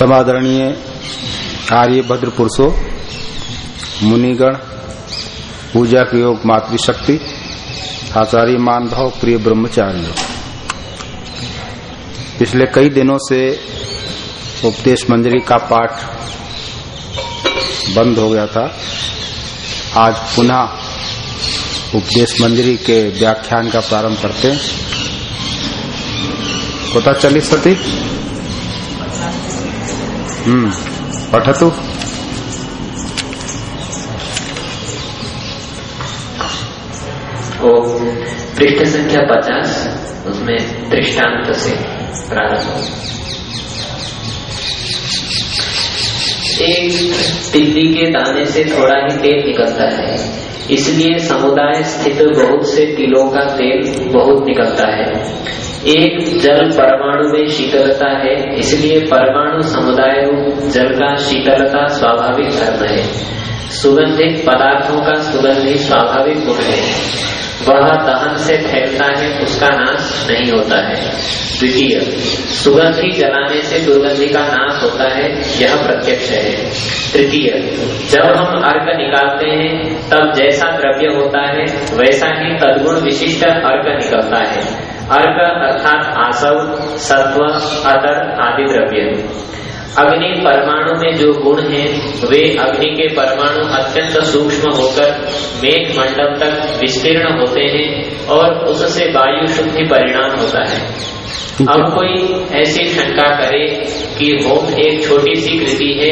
समादरणीय आर्य भद्र पुरुषो मुनिगण, पूजा के योग मातृशक्ति, आचार्य मान भाव प्रिय ब्रह्मचार्य। पिछले कई दिनों से उपदेश मंजरी का पाठ बंद हो गया था। आज पुनः उपदेश मंजरी के व्याख्यान का प्रारंभ करते हैं। पता चली सती पठतु। वो पृष्ठ संख्या पचास, उसमें दृष्टांत से प्रारंभ एक टिड्डी के दाने से थोड़ा ही तेल निकलता है, इसलिए समुदाय स्थित बहुत से तिलों का तेल बहुत निकलता है। एक जल परमाणु में शीतलता है, इसलिए परमाणु समुदाय जल का शीतलता स्वाभाविक धर्म है। सुगंधित पदार्थों का सुगंधी स्वाभाविक गुण है। वह दहन से फैलता है, उसका नाश नहीं होता है। द्वितीय, सुगंधि जलाने से दुर्गंधि का नाश होता है, यह प्रत्यक्ष है। तृतीय, जब हम अर्क निकालते हैं, तब जैसा द्रव्य होता है, वैसा ही तदगुण विशिष्ट अर्क निकलता है। अर्क अर्थात आसव, सत्व, अतर आदि द्रव्य। अग्नि परमाणु में जो गुण हैं, वे अग्नि के परमाणु अत्यंत सूक्ष्म होकर मेघ मंडल तक विस्तीर्ण होते हैं और उससे वायु शुद्धि परिणाम होता है। अब कोई ऐसी शंका कि होम एक छोटी सी कृति है,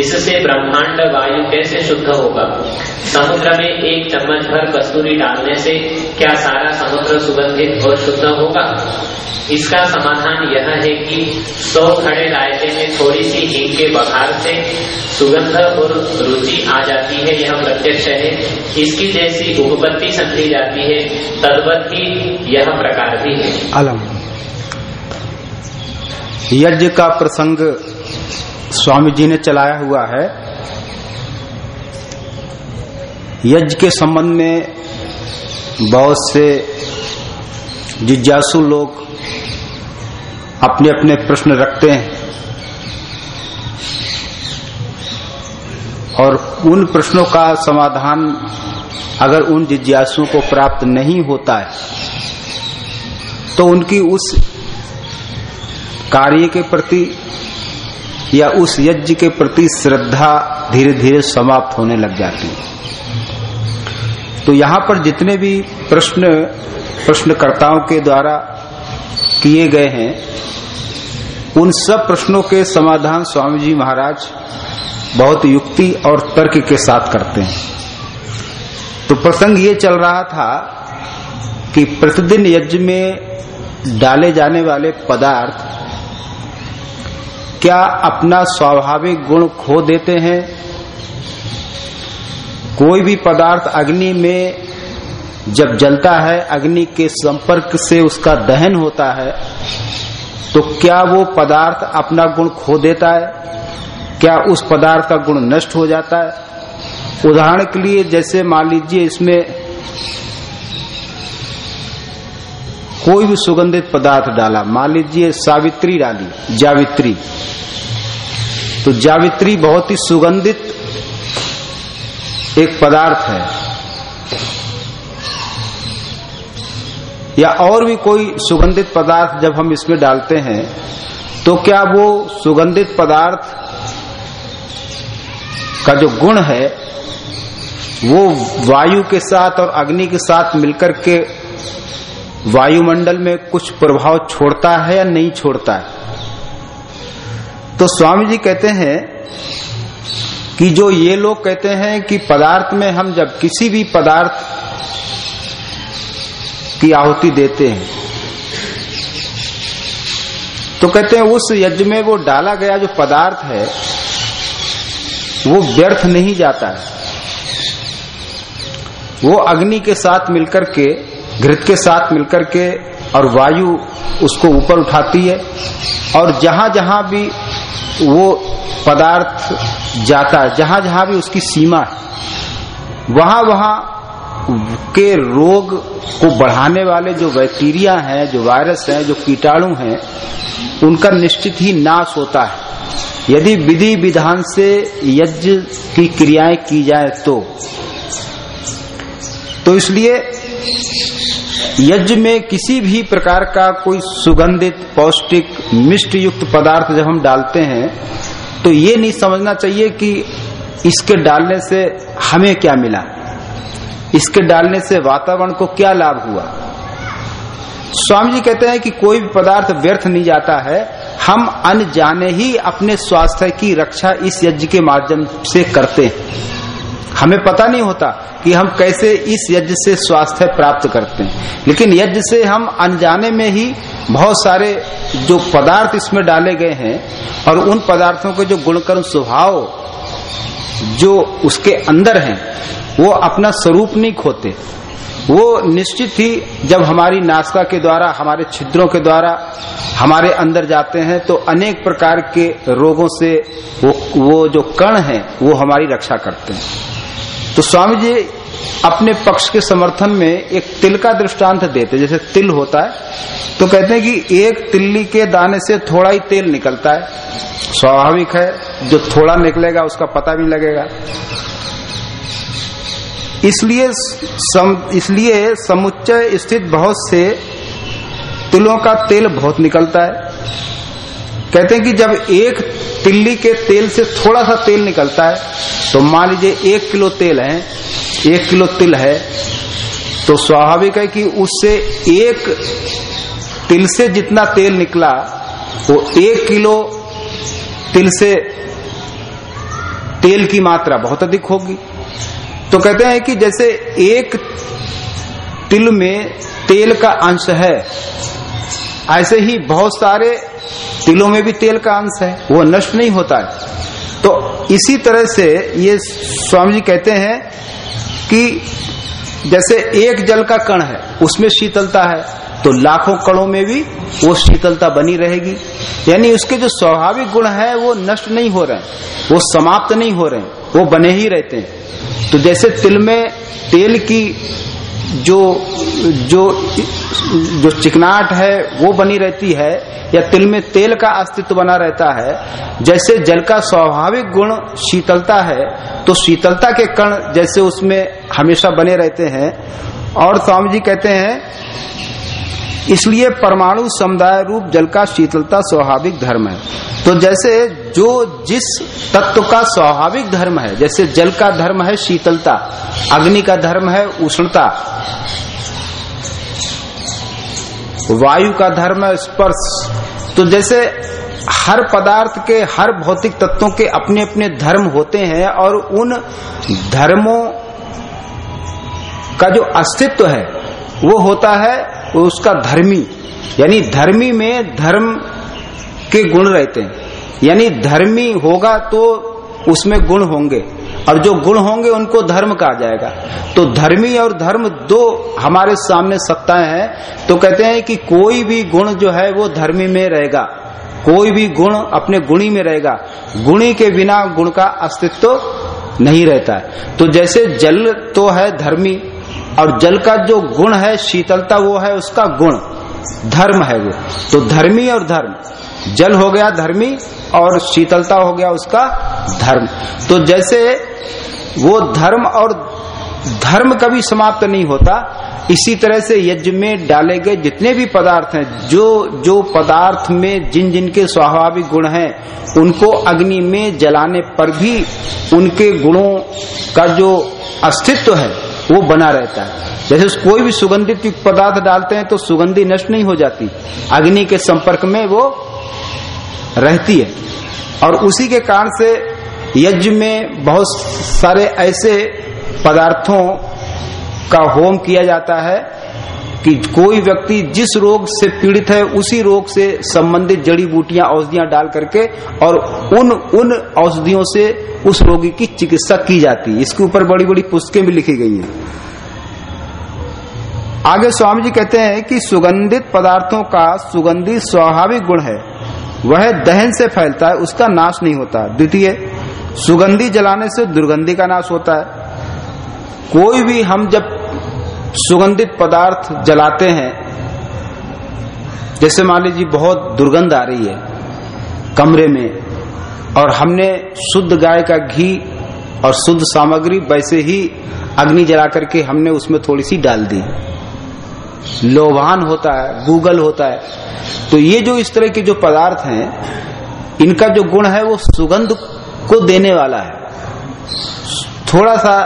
इससे ब्रह्मांड वायु कैसे शुद्ध होगा? समुद्र में एक चम्मच भर कस्तूरी डालने से क्या सारा समुद्र सुगंधित और शुद्ध होगा? इसका समाधान यह है कि सौ खड़े रायते में थोड़ी सी हींग के बघार से सुगंध और रुचि आ जाती है, यह प्रत्यक्ष है। इसकी जैसी उपपत्ति समझी जाती है, तद्वत ही यह प्रकार भी है। अलम। यज्ञ का प्रसंग स्वामी जी ने चलाया हुआ है। यज्ञ के संबंध में बहुत से जिज्ञासु लोग अपने अपने प्रश्न रखते हैं और उन प्रश्नों का समाधान अगर उन जिज्ञासुओं को प्राप्त नहीं होता है तो उनकी उस कार्य के प्रति या उस यज्ञ के प्रति श्रद्धा धीरे धीरे समाप्त होने लग जाती है। तो यहाँ पर जितने भी प्रश्न, प्रश्नकर्ताओं के द्वारा किए गए हैं, उन सब प्रश्नों के समाधान स्वामी जी महाराज बहुत युक्ति और तर्क के साथ करते हैं। तो प्रसंग ये चल रहा था कि प्रतिदिन यज्ञ में डाले जाने वाले पदार्थ क्या अपना स्वाभाविक गुण खो देते हैं? कोई भी पदार्थ अग्नि में जब जलता है, अग्नि के संपर्क से उसका दहन होता है तो क्या वो पदार्थ अपना गुण खो देता है? क्या उस पदार्थ का गुण नष्ट हो जाता है? उदाहरण के लिए जैसे मान लीजिए इसमें कोई भी सुगंधित पदार्थ डाला, मान लीजिए सावित्री डाली, जावित्री। तो जावित्री बहुत ही सुगंधित एक पदार्थ है। या और भी कोई सुगंधित पदार्थ जब हम इसमें डालते हैं तो क्या वो सुगंधित पदार्थ का जो गुण है, वो वायु के साथ और अग्नि के साथ मिलकर के वायुमंडल में कुछ प्रभाव छोड़ता है या नहीं छोड़ता है? तो स्वामी जी कहते हैं कि जो ये लोग कहते हैं कि पदार्थ में हम जब किसी भी पदार्थ की आहुति देते हैं तो कहते हैं उस यज्ञ में वो डाला गया जो पदार्थ है, वो व्यर्थ नहीं जाता है। वो अग्नि के साथ मिलकर के घृत के साथ मिलकर के और वायु उसको ऊपर उठाती है और जहाँ जहाँ भी वो पदार्थ जाता है, जहाँ जहाँ भी उसकी सीमा है, वहाँ वहाँ के रोग को बढ़ाने वाले जो बैक्टीरिया हैं, जो वायरस हैं, जो कीटाणु हैं, उनका निश्चित ही नाश होता है। यदि विधि विधान से यज्ञ की क्रियाएँ की जाए तो तो इसलिए यज्ञ में किसी भी प्रकार का कोई सुगंधित, पौष्टिक मिष्ट युक्त पदार्थ जब हम डालते हैं तो ये नहीं समझना चाहिए कि इसके डालने से हमें क्या मिला। इसके डालने से वातावरण को क्या लाभ हुआ। स्वामी जी कहते हैं कि कोई भी पदार्थ व्यर्थ नहीं जाता है। हम अनजाने ही अपने स्वास्थ्य की रक्षा इस यज्ञ के माध्यम से करते हैं। हमें पता नहीं होता कि हम कैसे इस यज्ञ से स्वास्थ्य प्राप्त करते हैं। लेकिन यज्ञ से हम अनजाने में ही बहुत सारे जो पदार्थ इसमें डाले गए हैं और उन पदार्थों के जो गुणकर्म स्वभाव जो उसके अंदर हैं, वो अपना स्वरूप नहीं खोते। वो निश्चित ही जब हमारी नाश्ता के द्वारा, हमारे छिद्रों के द्वारा हमारे अंदर जाते हैं तो अनेक प्रकार के रोगों से वो वो जो कण हैं, वो हमारी रक्षा करते हैं। तो स्वामी जी अपने पक्ष के समर्थन में एक तिल का दृष्टांत देते जैसे तिल होता है तो कहते हैं कि एक तिल्ली के दाने से थोड़ा ही तेल निकलता है। स्वाभाविक है जो थोड़ा निकलेगा उसका पता भी लगेगा। इसलिए सम, इसलिए समुच्चय स्थित बहुत से तिलों का तेल बहुत निकलता है। कहते हैं कि जब एक तिल्ली के तेल से थोड़ा सा तेल निकलता है। तो मान लीजिए एक किलो तेल है, एक किलो तिल है तो स्वाभाविक है कि उससे एक तिल से जितना तेल निकला, वो एक किलो तिल से तेल की मात्रा बहुत अधिक होगी। तो कहते हैं कि जैसे एक तिल में तेल का अंश है, ऐसे ही बहुत सारे तिलों में भी तेल का अंश है, वो नष्ट नहीं होता है। तो इसी तरह से ये स्वामी जी कहते हैं कि जैसे एक जल का कण है, उसमें शीतलता है तो लाखों कणों में भी वो शीतलता बनी रहेगी। यानी उसके जो स्वाभाविक गुण है, वो नष्ट नहीं हो रहे वो समाप्त नहीं हो रहे वो बने ही रहते हैं। तो जैसे तिल में तेल की जो जो जो चिकनाट है, वो बनी रहती है, या तिल में तेल का अस्तित्व बना रहता है, जैसे जल का स्वाभाविक गुण शीतलता है तो शीतलता के कण जैसे उसमें हमेशा बने रहते हैं। और स्वामी जी कहते हैं इसलिए परमाणु समुदाय रूप जल का शीतलता स्वाभाविक धर्म है। तो जैसे जो जिस तत्व का स्वाभाविक धर्म है, जैसे जल का धर्म है शीतलता, अग्नि का धर्म है उष्णता, वायु का धर्म है स्पर्श तो जैसे हर पदार्थ के, हर भौतिक तत्वों के अपने अपने धर्म होते हैं और उन धर्मों का जो अस्तित्व है, वो होता है उसका धर्मी, यानी धर्मी में धर्म के गुण रहते हैं। यानी धर्मी होगा तो उसमें गुण होंगे। और जो गुण होंगे, उनको धर्म कहा जाएगा। तो धर्मी और धर्म दो हमारे सामने सत्ताएँ हैं। तो कहते हैं कि कोई भी गुण जो है, वो धर्मी में रहेगा। कोई भी गुण अपने गुणी में रहेगा। गुणी के बिना गुण का अस्तित्व नहीं रहता है। तो जैसे जल तो है धर्मी और जल का जो गुण है, शीतलता वो है, उसका गुण, धर्म है वो। तो धर्मी और धर्म। जल हो गया धर्मी और शीतलता हो गया उसका धर्म। तो जैसे वो धर्म और धर्म कभी समाप्त नहीं होता, इसी तरह से यज्ञ में डाले गए जितने भी पदार्थ हैं, जो जो पदार्थ में जिन जिन के स्वाभाविक गुण हैं, उनको अग्नि में जलाने पर भी उनके गुणों का जो अस्तित्व है वो बना रहता है। जैसे कोई भी सुगंधित पदार्थ डालते हैं तो सुगंधी नष्ट नहीं हो जाती। अग्नि के संपर्क में वो रहती है। और उसी के कारण से यज्ञ में बहुत सारे ऐसे पदार्थों का होम किया जाता है। कि कोई व्यक्ति जिस रोग से पीड़ित है, उसी रोग से संबंधित जड़ी बूटियाँ, औषधियाँ डाल करके और उन उन औषधियों से उस रोगी की चिकित्सा की जाती है। इसके ऊपर बड़ी बड़ी पुस्तकें भी लिखी गई हैं। आगे स्वामी जी कहते हैं कि सुगंधित पदार्थों का सुगंधित स्वाभाविक गुण है। वह दहन से फैलता है, उसका नाश नहीं होता। द्वितीय, सुगंधी जलाने से दुर्गंधी का नाश होता है। कोई भी हम जब सुगंधित पदार्थ जलाते हैं। जैसे मान लीजिए बहुत दुर्गंध आ रही है कमरे में, और हमने शुद्ध गाय का घी और शुद्ध सामग्री वैसे ही अग्नि जला करके हमने उसमें थोड़ी सी डाल दी। लोभान होता है गूगल होता है। तो ये जो इस तरह के जो पदार्थ हैं, इनका जो गुण है वो सुगंध को देने वाला है। थोड़ा सा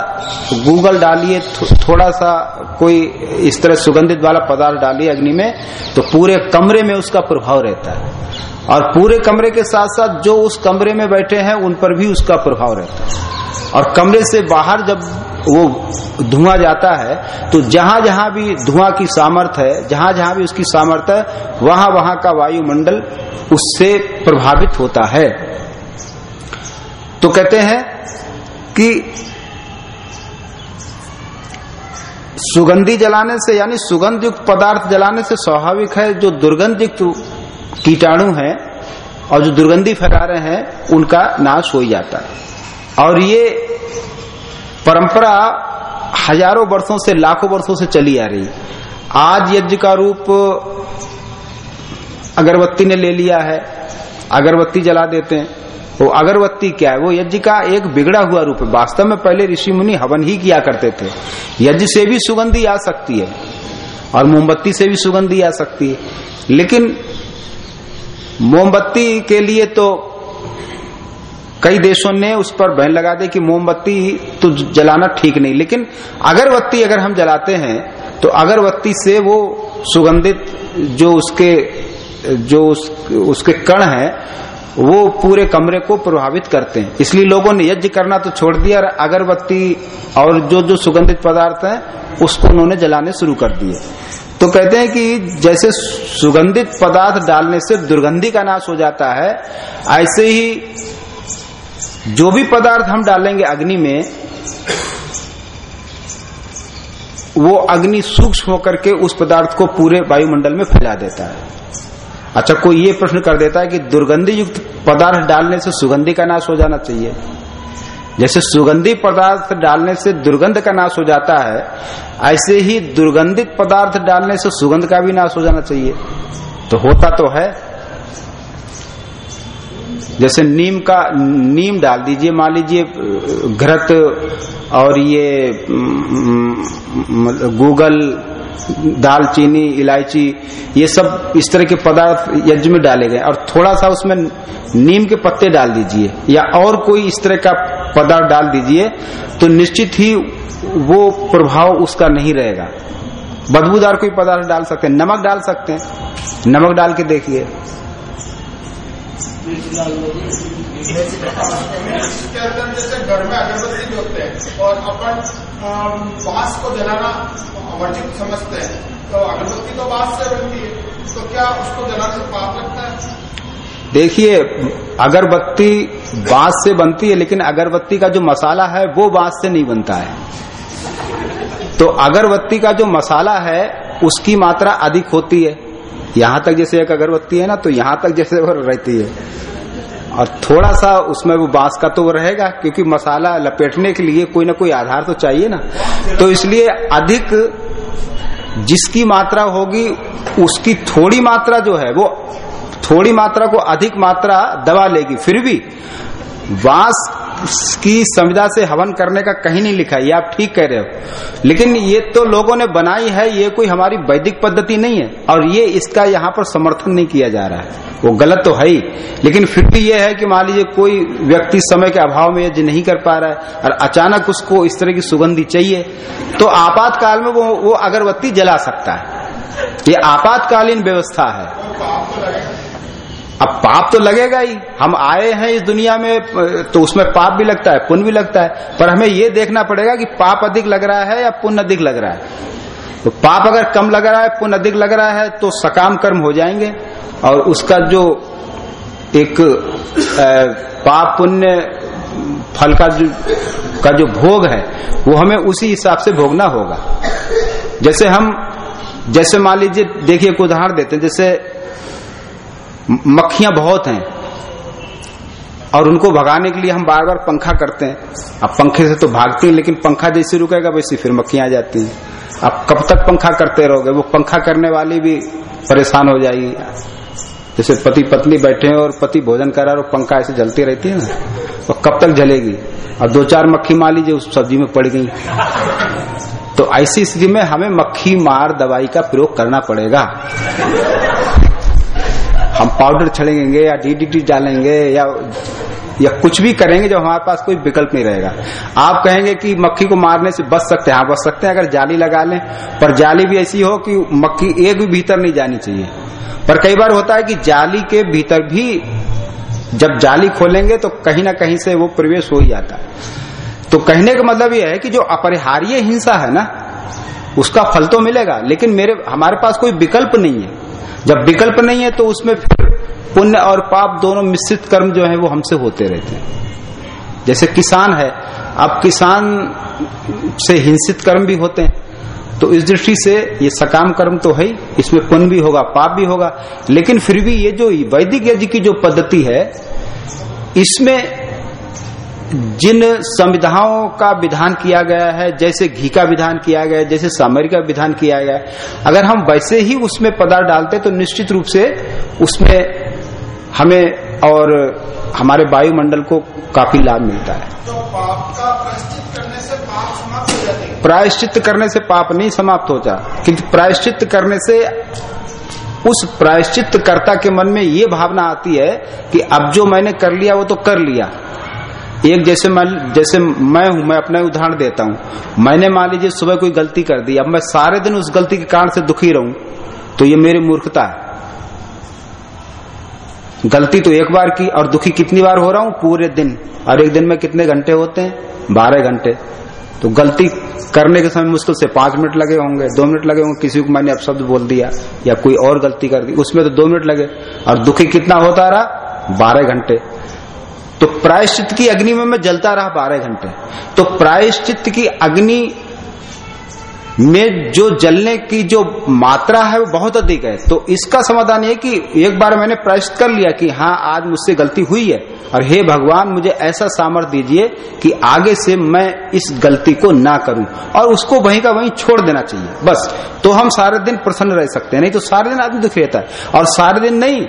गूगल डालिए थो, थोड़ा सा कोई इस तरह सुगंधित वाला पदार्थ डालिए अग्नि में तो पूरे कमरे में उसका प्रभाव रहता है। और पूरे कमरे के साथ साथ जो उस कमरे में बैठे हैं उन पर भी उसका प्रभाव रहता है। और कमरे से बाहर जब वो धुआँ जाता है तो जहाँ जहाँ भी धुआँ की सामर्थ्य है जहाँ जहाँ भी उसकी सामर्थ्य है वहाँ वहाँ का वायुमंडल उससे प्रभावित होता है। तो कहते हैं कि सुगंधी जलाने से, यानी सुगंध युक्त पदार्थ जलाने से स्वाभाविक है, जो दुर्गंध युक्त कीटाणु है और जो दुर्गंधी फैला रहे हैं, उनका नाश हो जाता है। और ये परंपरा हज़ारों वर्षों से, लाखों वर्षों से चली आ रही है। आज यज्ञ का रूप अगरबत्ती ने ले लिया है, अगरबत्ती जला देते हैं। वो अगरबत्ती क्या है? वो यज्ञ का एक बिगड़ा हुआ रूप है। वास्तव में पहले ऋषि मुनि हवन ही किया करते थे। यज्ञ से भी सुगंधी आ सकती है और मोमबत्ती से भी सुगंधी आ सकती है। लेकिन मोमबत्ती के लिए तो कई देशों ने उस पर बहन लगा दी कि मोमबत्ती तो जलाना ठीक नहीं। लेकिन अगरबत्ती अगर हम जलाते हैं तो अगरबत्ती से वो सुगंधित जो उसके जो उस, उसके कण है वो पूरे कमरे को प्रभावित करते हैं। इसलिए लोगों ने यज्ञ करना तो छोड़ दिया और अगरबत्ती और जो जो सुगंधित पदार्थ है, उसको उन्होंने जलाने शुरू कर दिए। तो कहते हैं कि जैसे सुगंधित पदार्थ डालने से दुर्गंधी का नाश हो जाता है, ऐसे ही जो भी पदार्थ हम डालेंगे अग्नि में, वो अग्नि सूक्ष्म होकर के उस पदार्थ को पूरे वायुमंडल में फैला देता है। अच्छा कोई ये प्रश्न कर देता है कि दुर्गंधी युक्त पदार्थ डालने से सुगंधी का नाश हो जाना चाहिए। जैसे सुगंधी पदार्थ डालने से दुर्गंध का नाश हो जाता है, ऐसे ही दुर्गंधित पदार्थ डालने से सुगंध का भी नाश हो जाना चाहिए। तो होता तो है। जैसे नीम का, नीम डाल दीजिए, मान लीजिए, घृत और ये गूगल दालचीनी, इलायची, ये सब इस तरह के पदार्थ यज्ञ में डाले गए। और थोड़ा सा उसमें नीम के पत्ते डाल दीजिए, या और कोई इस तरह का पदार्थ डाल दीजिए तो निश्चित ही वो प्रभाव उसका नहीं रहेगा। बदबूदार कोई पदार्थ डाल सकते हैं, नमक डाल सकते हैं। नमक डाल के देखिए जैसे घर में अगरबत्ती होते हैं और अपन बाँस को जलाना वर्जित समझते हैं तो अगरबत्ती तो बाँस से बनती है तो क्या उसको जलाने से पाप लगता है देखिए, अगरबत्ती बाँस से बनती है, लेकिन अगरबत्ती का जो मसाला है, वो बाँस से नहीं बनता है। तो अगरबत्ती का जो मसाला है, उसकी मात्रा अधिक होती है। यहाँ तक जैसे एक अगरबत्ती है ना तो यहाँ तक जैसे वो रहती है। और थोड़ा सा उसमें वो बाँस का तो वो रहेगा, क्योंकि मसाला लपेटने के लिए कोई ना कोई आधार तो चाहिए ना। तो इसलिए अधिक जिसकी मात्रा होगी, उसकी थोड़ी मात्रा जो है, वो थोड़ी मात्रा को अधिक मात्रा दबा लेगी। फिर भी बाँस की संविदा से हवन करने का कहीं नहीं लिखा ये आप ठीक कह रहे हो। लेकिन ये तो लोगों ने बनाई है, ये कोई हमारी वैदिक पद्धति नहीं है। और ये इसका यहाँ पर समर्थन नहीं किया जा रहा है। वो गलत तो है ही। लेकिन फिर भी ये है कि मान लीजिए कोई व्यक्ति समय के अभाव में यज्ञ नहीं कर पा रहा है और अचानक उसको इस तरह की सुगंधी चाहिए तो आपातकाल में वो वो अगरबत्ती जला सकता है। ये आपातकालीन व्यवस्था है। अब पाप तो लगेगा ही। हम आए हैं इस दुनिया में तो उसमें पाप भी लगता है, पुण्य भी लगता है। पर हमें ये देखना पड़ेगा कि पाप अधिक लग रहा है या पुण्य अधिक लग रहा है। तो पाप अगर कम लग रहा है, पुण्य अधिक लग रहा है तो सकाम कर्म हो जाएँगे। और उसका जो एक पाप पुण्य फल का जो का जो भोग है, वो हमें उसी हिसाब से भोगना होगा। जैसे हम, जैसे मान लीजिए, देखिए एक उदाहरण देते हैं। जैसे मक्खियाँ बहुत हैं। और उनको भगाने के लिए हम बार बार पंखा करते हैं। अब पंखे से तो भागती हैं, लेकिन पंखा जैसे रुकेगा वैसे फिर मक्खियाँ आ जाती हैं। अब कब तक पंखा करते रहोगे? वो पंखा करने वाली भी परेशान हो जाएगी। जैसे पति पत्नी बैठे हैं और पति भोजन करा और पंखा ऐसे जलती रहती है ना और कब तक जलेगी? और दो चार मक्खी मार लीजिए, उस सब्ज़ी में पड़ गई। तो ऐसी स्थिति में हमें मक्खी मार, दवाई का प्रयोग करना पड़ेगा। हम पाउडर छड़ेंगे या डीडीटी डालेंगे या या कुछ भी करेंगे जब हमारे पास कोई विकल्प नहीं रहेगा। आप कहेंगे कि मक्खी को मारने से बच सकते हैं हाँ बच सकते हैं, अगर जाली लगा लें, पर जाली भी ऐसी हो कि मक्खी एक भी भीतर नहीं जानी चाहिए। पर कई बार होता है कि जाली के भीतर भी जब जाली खोलेंगे तो कहीं ना कहीं से वो प्रवेश हो ही जाता तो कहने का मतलब यह है कि जो अपरिहार्य हिंसा है ना, उसका फल तो मिलेगा, लेकिन मेरे, हमारे पास कोई विकल्प नहीं है। जब विकल्प नहीं है तो उसमें फिर पुण्य और पाप दोनों मिश्रित कर्म जो है वो हमसे होते रहते हैं। जैसे किसान है, अब किसान से हिंसित कर्म भी होते हैं तो इस दृष्टि से ये सकाम कर्म तो है इसमें पुण्य भी होगा, पाप भी होगा, लेकिन फिर भी ये जो वैदिक यज्ञ की जो पद्धति है, इसमें जिन संविधाओं का विधान किया गया है जैसे घी का विधान किया गया है जैसे सामग्री का विधान किया गया है अगर हम वैसे ही उसमें पदार्थ डालते तो निश्चित रूप से उसमें हमें और हमारे वायुमंडल को काफ़ी लाभ मिलता है। तो पाप का प्रायश्चित करने से पाप समाप्त हो जाते हैं। प्रायश्चित करने से पाप नहीं समाप्त होता किंतु प्रायश्चित करने से उस प्रायश्चित कर्ता के मन में ये भावना आती है कि अब जो मैंने कर लिया वो तो कर लिया। एक जैसे मैं जैसे मैं हूँ, मैं अपना उदाहरण देता हूँ। मैंने मान लीजिए सुबह कोई गलती कर दी, अब मैं सारे दिन उस गलती के कारण से दुखी रहूँ तो ये मेरी मूर्खता है। गलती तो एक बार की और दुखी कितनी बार हो रहा हूँ? पूरे दिन। और एक दिन में कितने घंटे होते हैं? बारह घंटे। तो गलती करने के समय मुश्किल से पाँच मिनट लगे होंगे, दो मिनट लगे होंगे। किसी को मैंने अपशब्द बोल दिया या कोई और गलती कर दी, उसमें तो दो मिनट लगे। और दुखी कितना होता रहा? बारह घंटे। तो प्रायश्चित की अग्नि में मैं जलता रहा बारह घंटे। तो प्रायश्चित की अग्नि में जो जलने की जो मात्रा है वो बहुत अधिक है। तो इसका समाधान ये कि एक बार मैंने प्रायश्चित कर लिया कि हाँ आज मुझसे गलती हुई है और हे भगवान, मुझे ऐसा सामर्थ्य दीजिए कि आगे से मैं इस गलती को ना करूँ और उसको वहीं का वहीं छोड़ देना चाहिए। बस तो हम सारे दिन प्रसन्न रह सकते हैं। नहीं तो सारे दिन आदमी दुखी रहता है। और सारे दिन नहीं,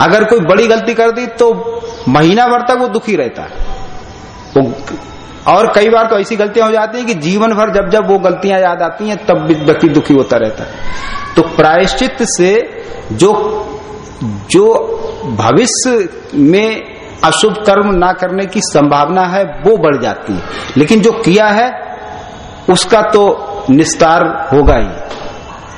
अगर कोई बड़ी गलती कर दी तो महीना भर तक वो दुखी रहता है। वो और कई बार तो ऐसी गलतियाँ हो जाती हैं कि जीवन भर जब जब वो गलतियाँ याद आती हैं, तब भी व्यक्ति दुखी होता रहता है। तो प्रायश्चित से जो जो भविष्य में अशुभ कर्म ना करने की संभावना है, वो बढ़ जाती है। लेकिन जो किया है, उसका तो निस्तार होगा ही।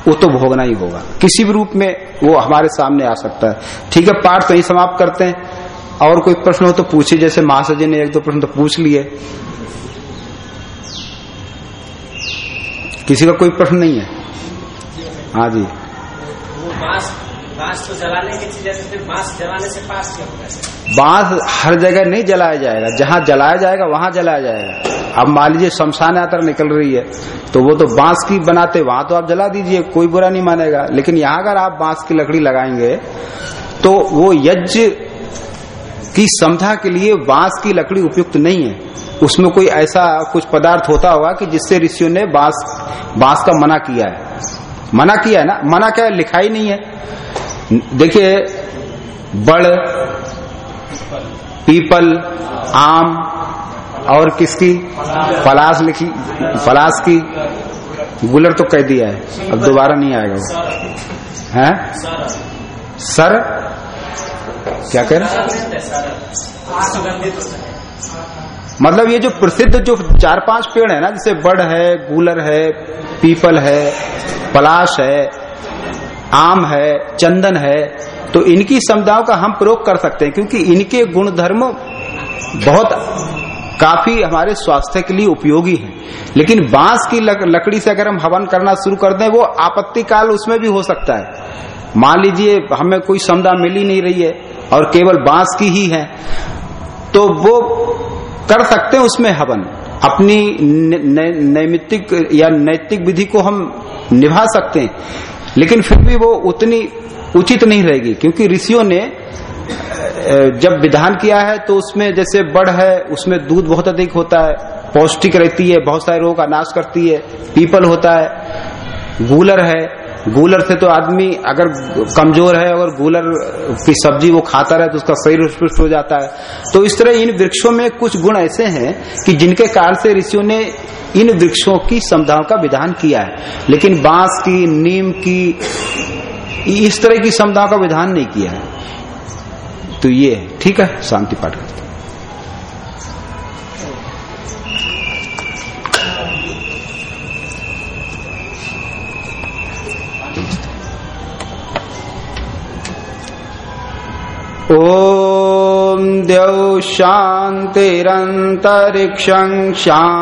वो तो भोगना ही होगा। किसी भी रूप में वो हमारे सामने आ सकता है। ठीक है, पाठ तो ही समाप्त करते हैं। और कोई प्रश्न हो तो पूछिए जैसे महासजी ने एक दो प्रश्न तो पूछ लिए। किसी का कोई प्रश्न नहीं है? हाँ जी। बाँस बाँस तो जलाने की चीज़ तो फिर बाँस जलाने से पास क्यों बाँस हर जगह नहीं जलाया जाएगा। जहाँ जलाया जाएगा वहाँ जलाया जाएगा। अब मान लीजिए शमशान यात्रा निकल रही है तो वो तो बाँस की बनाते वहाँ तो आप जला दीजिए कोई बुरा नहीं मानेगा। लेकिन यहाँ अगर आप बाँस की लकड़ी लगाएँगे तो वो यज्ञ की समझा के लिए बाँस की लकड़ी उपयुक्त नहीं है। उसमें कोई ऐसा कुछ पदार्थ होता होगा कि जिससे ऋषियों ने बाँस बाँस का मना किया है। मना किया है ना? मना क्या है? लिखा ही नहीं है। देखिए, बड़, पीपल, आम, और किसकी? पलास लिखी पलास की। गुलर तो कह दिया है। अब दोबारा नहीं आएगा वो। है? सर? क्या कह रहे मतलब ये जो प्रसिद्ध जो चार पाँच पेड़ है ना जैसे बड़ है गूलर है पीपल है पलाश है आम है चंदन है तो इनकी समुदायों का हम प्रयोग कर सकते हैं क्योंकि इनके गुण धर्म बहुत काफ़ी हमारे स्वास्थ्य के लिए उपयोगी है। लेकिन बाँस की लक, लकड़ी से अगर हम हवन करना शुरू कर दें वो आपत्ति काल उसमें भी हो सकता है। मान लीजिए हमें कोई समुदाय मिल ही नहीं रही है और केवल बाँस की ही है। तो वो कर सकते हैं उसमें हवन। अपनी नैमित्तिक या नैतिक विधि को हम निभा सकते हैं। लेकिन फिर भी वो उतनी उचित नहीं रहेगी, क्योंकि ऋषियों ने जब विधान किया है तो उसमें जैसे बड़ है, उसमें दूध बहुत अधिक होता है, पौष्टिक रहती है, बहुत सारे रोग का नाश करती है, पीपल होता है, गूलर है गूलर से तो आदमी अगर कमज़ोर है और गूलर की सब्ज़ी वो खाता रहे तो उसका शरीर पुष्ट हो जाता है। तो इस तरह इन वृक्षों में कुछ गुण ऐसे हैं कि जिनके कारण से ऋषियों ने इन वृक्षों की समझाओं का विधान किया है। लेकिन बाँस की, नीम की इस तरह की समझाओं का विधान नहीं किया है। तो ये, ठीक है? शांति पाठ ॐ द्यौ शान्तिरन्तरिक्षं शान्ति।